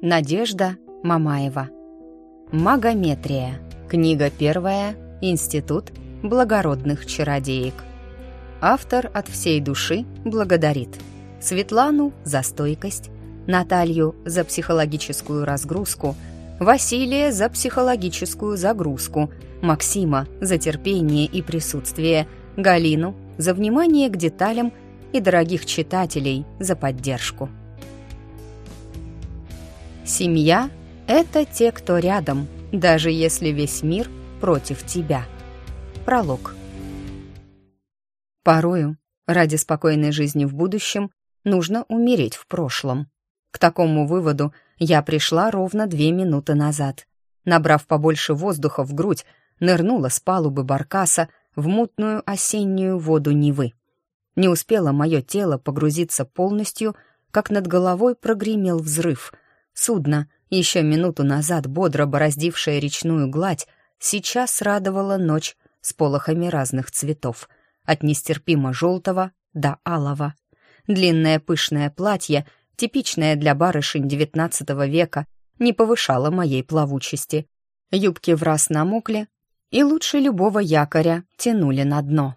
Надежда Мамаева. Магометрия. Книга первая. Институт благородных чародеек. Автор от всей души благодарит Светлану за стойкость, Наталью за психологическую разгрузку, Василия за психологическую загрузку, Максима за терпение и присутствие, Галину за внимание к деталям и дорогих читателей за поддержку. Семья — это те, кто рядом, даже если весь мир против тебя. Пролог. Порою, ради спокойной жизни в будущем, нужно умереть в прошлом. К такому выводу я пришла ровно две минуты назад. Набрав побольше воздуха в грудь, нырнула с палубы баркаса в мутную осеннюю воду Невы. Не успело мое тело погрузиться полностью, как над головой прогремел взрыв. Судно, еще минуту назад бодро бороздившее речную гладь, сейчас радовало ночь с полохами разных цветов, от нестерпимо желтого до алого. Длинное пышное платье, типичное для барышень XIX века, не повышало моей плавучести. Юбки в раз намокли, и лучше любого якоря тянули на дно.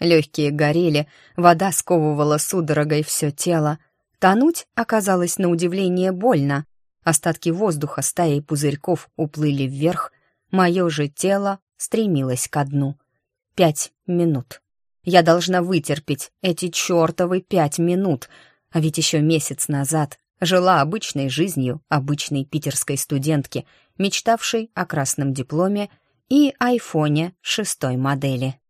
Легкие горели, вода сковывала судорогой все тело. Тонуть оказалось на удивление больно, Остатки воздуха стаей пузырьков уплыли вверх, мое же тело стремилось ко дну. Пять минут. Я должна вытерпеть эти чертовы пять минут, а ведь еще месяц назад жила обычной жизнью обычной питерской студентки, мечтавшей о красном дипломе и айфоне шестой модели.